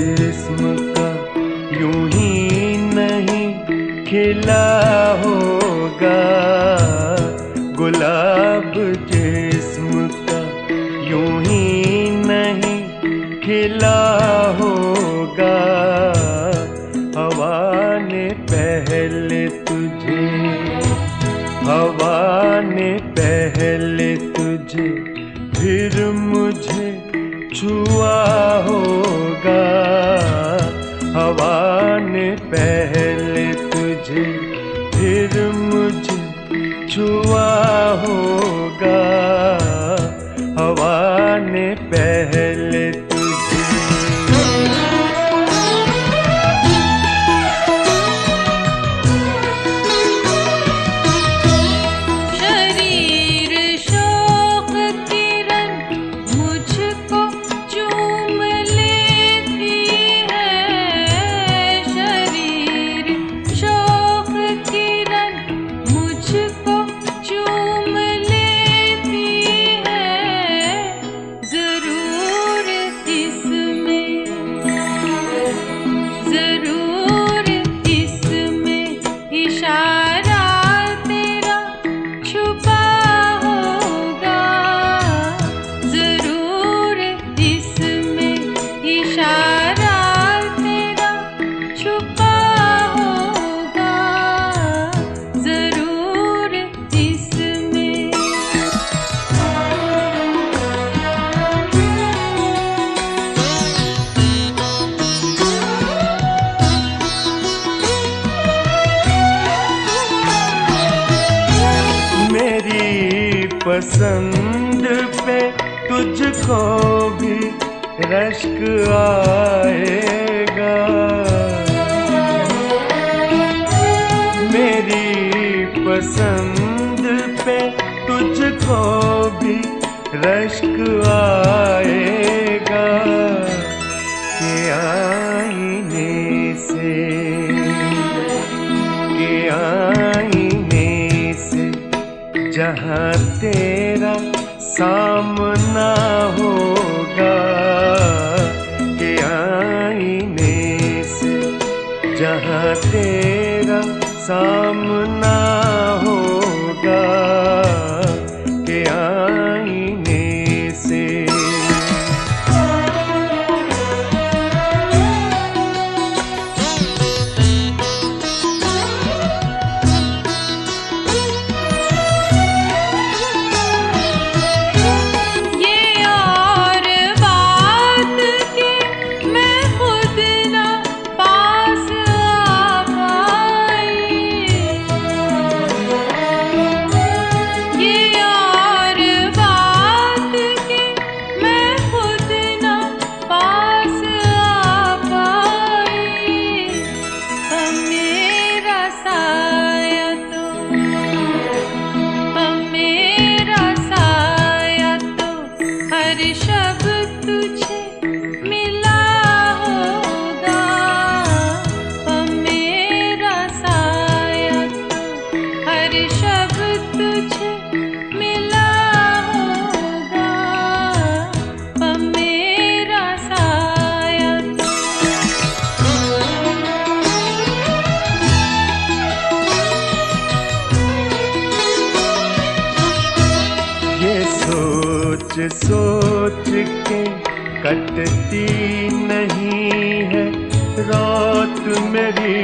जिसम का यूँ ही नहीं खिला होगा। गुलाब जिसम का यूँ ही नहीं खिला होगा। हवा ने पहले तुझे, हवा ने पहले तुझे, फिर मुझे छुआ हो पहले तुझे फिर मुझे छुआ होगा। हवा ने पहले पसंद पे तुझको भी रश्क आएगा। मेरी पसंद पे तुझको भी रश्क आएगा। कि आईने जहाँ तेरा सामना होगा के आईने से जहाँ तेरा सामना सोच के कटती नहीं है। रात मेरी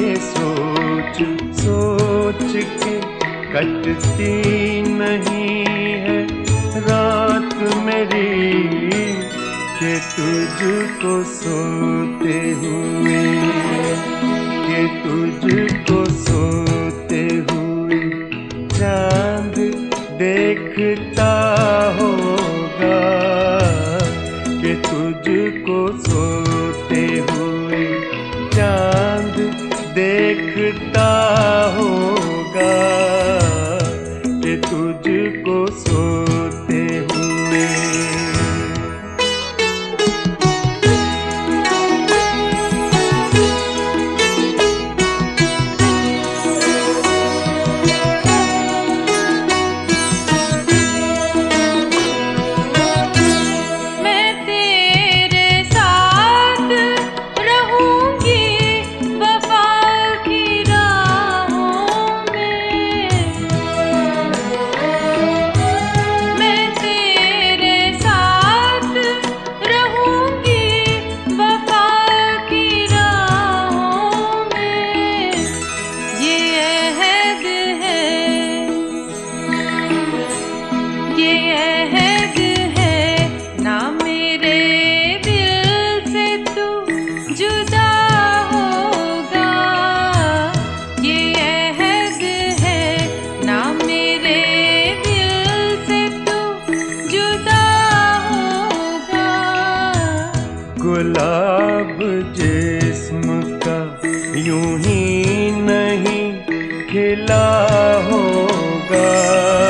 ये सोच सोच के कटती नहीं है। रात मेरी के तुझको सोते हुए, के तुझको सोते हुए, चाँद देखता तुझको सोते हुए चाँद देखता होगा कि तुझको ही नहीं खिला होगा।